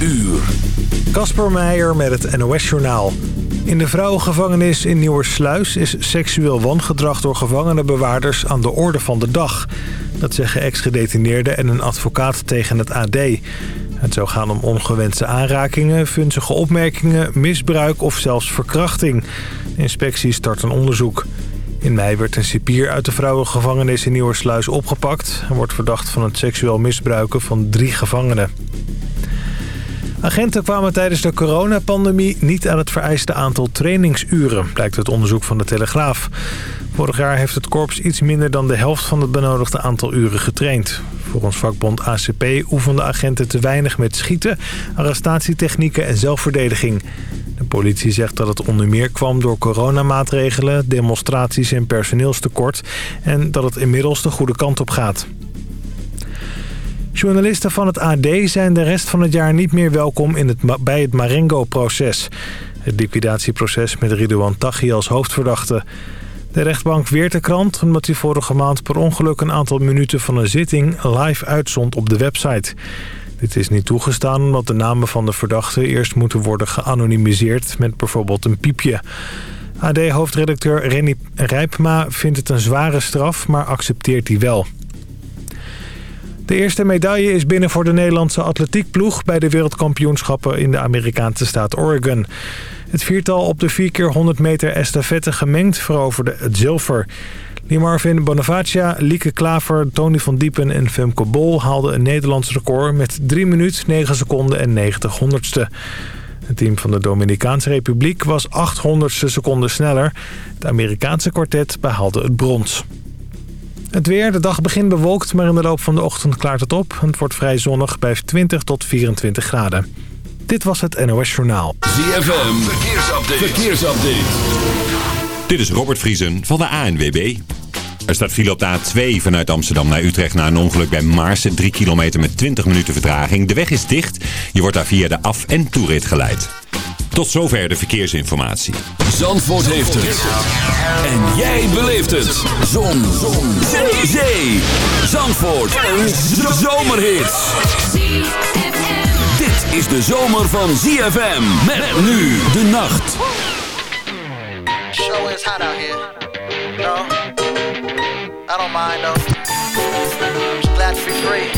uur. Kasper Meijer met het NOS-journaal. In de vrouwengevangenis in Nieuwersluis is seksueel wangedrag door gevangenenbewaarders aan de orde van de dag. Dat zeggen ex-gedetineerden en een advocaat tegen het AD. Het zou gaan om ongewenste aanrakingen, vunzige opmerkingen, misbruik of zelfs verkrachting. De inspectie start een onderzoek. In mei werd een cipier uit de vrouwengevangenis in Nieuwersluis opgepakt. Hij wordt verdacht van het seksueel misbruiken van drie gevangenen. Agenten kwamen tijdens de coronapandemie niet aan het vereiste aantal trainingsuren, blijkt uit onderzoek van de Telegraaf. Vorig jaar heeft het korps iets minder dan de helft van het benodigde aantal uren getraind. Volgens vakbond ACP oefenden agenten te weinig met schieten, arrestatietechnieken en zelfverdediging. De politie zegt dat het onder meer kwam door coronamaatregelen, demonstraties en personeelstekort... en dat het inmiddels de goede kant op gaat. Journalisten van het AD zijn de rest van het jaar niet meer welkom in het, bij het Marengo-proces. Het liquidatieproces met Ridouan Taghi als hoofdverdachte. De rechtbank weert de krant omdat hij vorige maand per ongeluk een aantal minuten van een zitting live uitzond op de website. Dit is niet toegestaan omdat de namen van de verdachten eerst moeten worden geanonimiseerd met bijvoorbeeld een piepje. AD-hoofdredacteur Renny Rijpma vindt het een zware straf, maar accepteert die wel. De eerste medaille is binnen voor de Nederlandse atletiekploeg... bij de wereldkampioenschappen in de Amerikaanse staat Oregon. Het viertal op de 4 keer 100 meter estafette gemengd veroverde het zilver. Marvin Bonavacia, Lieke Klaver, Tony van Diepen en Femke Bol... haalden een Nederlands record met 3 minuten, 9 seconden en 90 honderdste. Het team van de Dominicaanse Republiek was 800 seconden sneller. Het Amerikaanse kwartet behaalde het brons. Het weer, de dag begint bewolkt, maar in de loop van de ochtend klaart het op. Het wordt vrij zonnig bij 20 tot 24 graden. Dit was het NOS Journaal. ZFM, verkeersupdate. verkeersupdate. Dit is Robert Vriesen van de ANWB. Er staat file op de A2 vanuit Amsterdam naar Utrecht na een ongeluk bij Maarsen. 3 kilometer met 20 minuten vertraging. De weg is dicht. Je wordt daar via de af- en toerit geleid. Tot zover de verkeersinformatie. Zandvoort heeft het. En jij beleeft het. Zon. Zon. Zee. Zee. Zandvoort. Een zomerhit. Dit is de zomer van ZFM. Met nu de nacht. Show is hot out here. No, I don't mind though. I'm just glad to be free.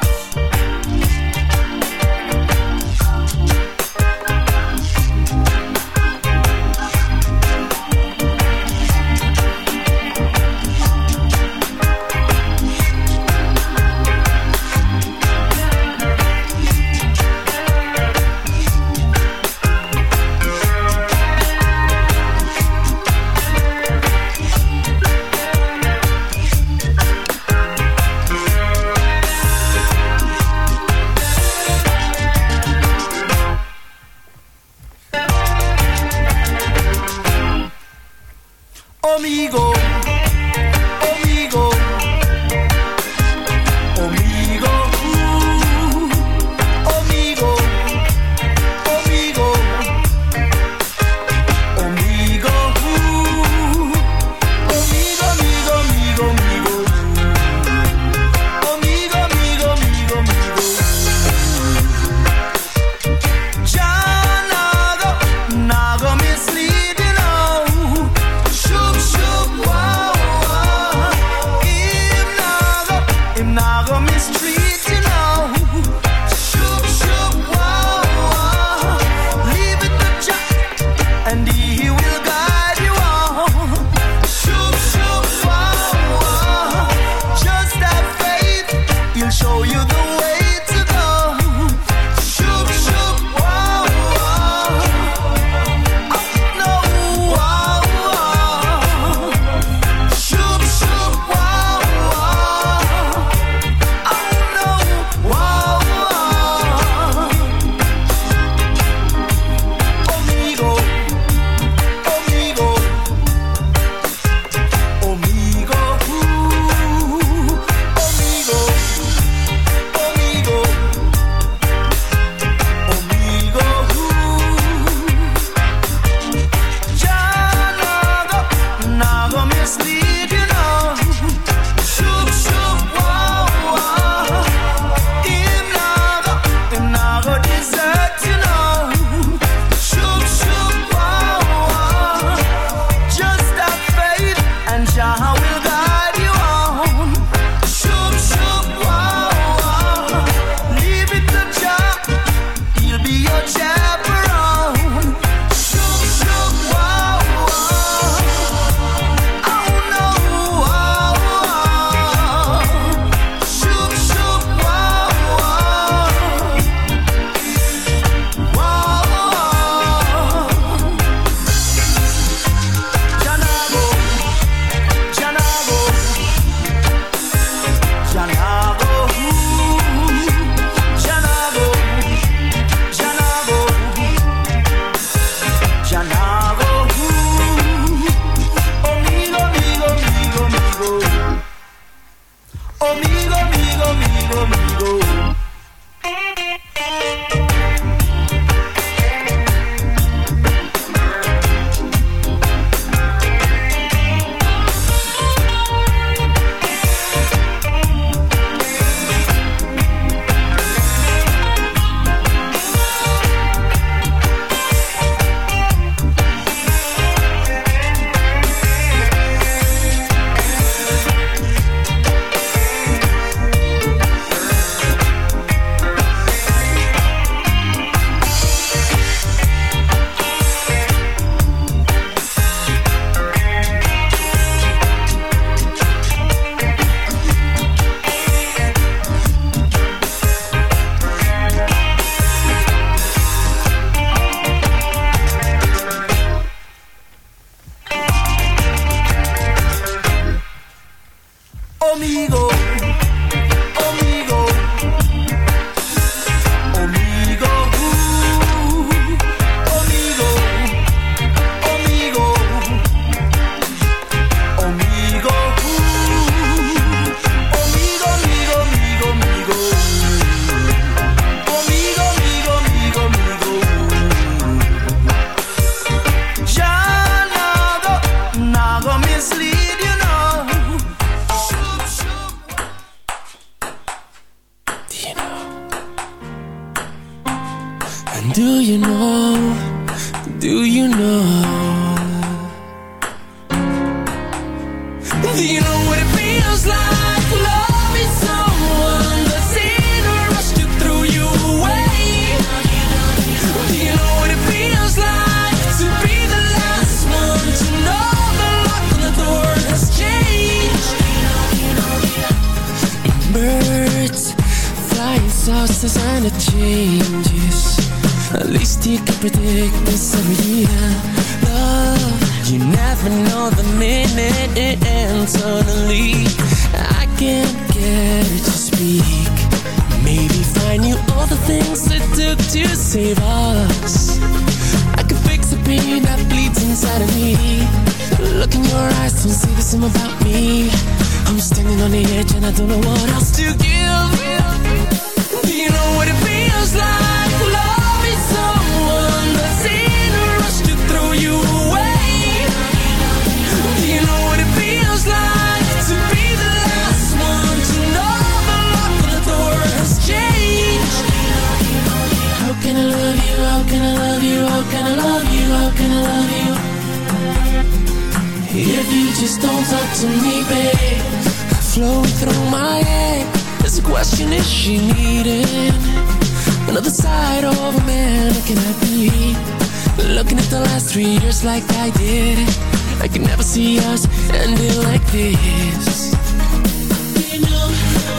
this.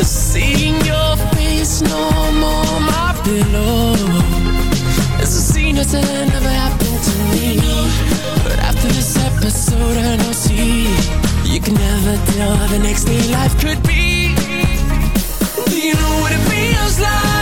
Seeing your face no more my pillow. It's a scene that never happened to me. But after this episode I know see. You can never tell the next day life could be. Do you know what it feels like.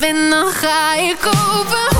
en dan ga ik open.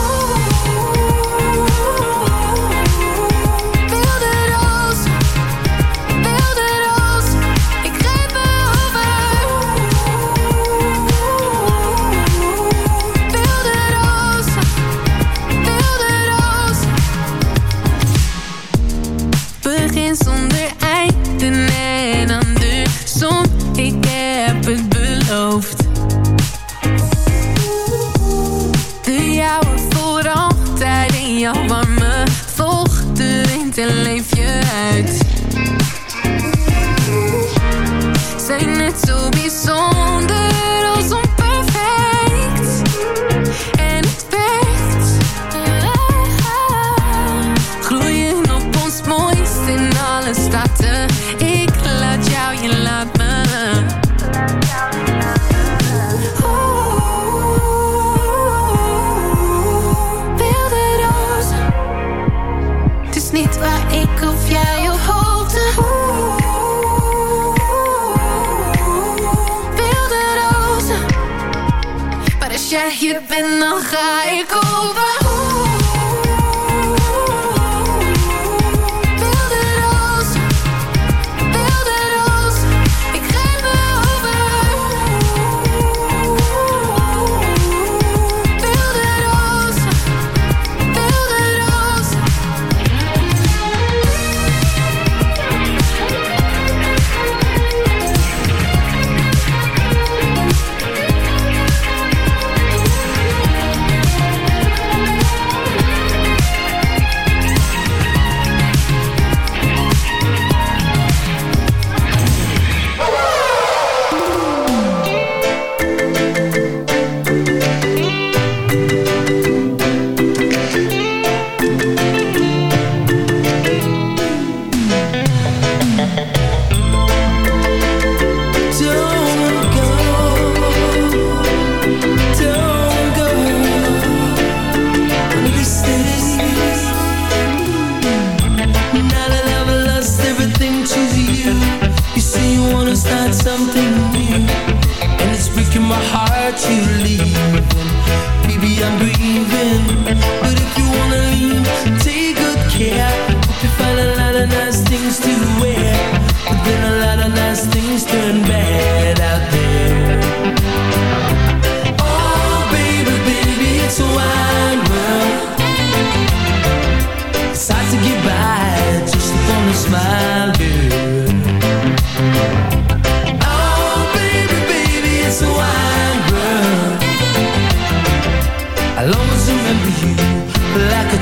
En leef je uit. Zijn net zo bijzonder heart to leave. Baby, I'm grieving, but if you wanna leave, take good care. Hope you find a lot of nice things to wear, but then a lot of nice things turn bad out there. Oh, baby, baby, it's a wide world. It's hard to get by just upon a smile,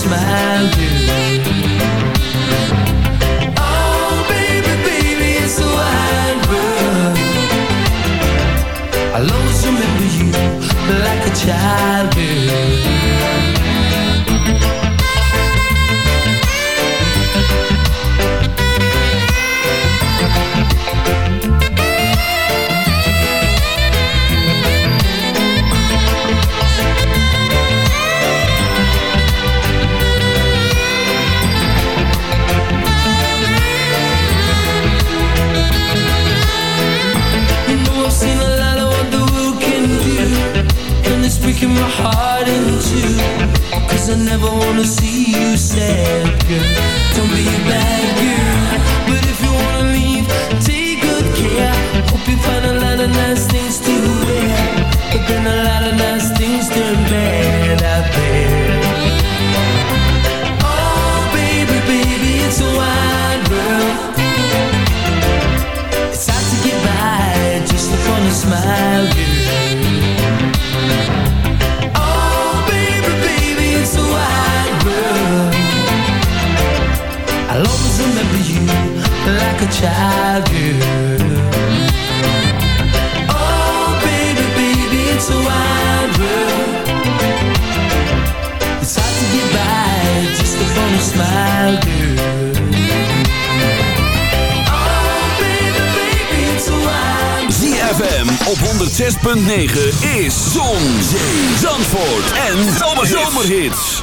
Smile, girl. Heart in Cause I never wanna see you sad, girl. Don't be a bad girl. But if you wanna leave, take good care. Hope you find a child, baby, baby. Oh, baby, baby, op 106.9 is Zon, Zee, Zandvoort en Zomerhits.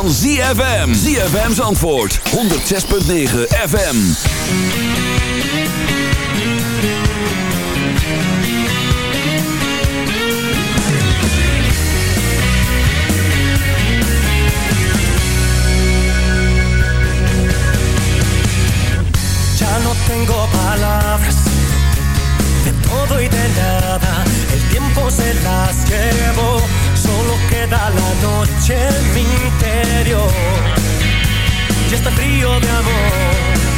van ZFM. ZFM's antwoord. 106.9 FM. Ya no tengo palabras de todo y de nada. El tiempo se las llevó solo queda la noche en mi interior. Ya está frío de amor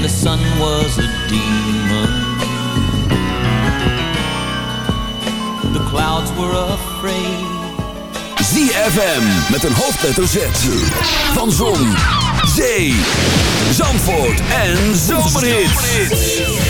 and the sun was a demon. The clouds were afraid. ZFM met een hoofdletter Z. Van Zon, Zee, Zandvoort en Zomerhits.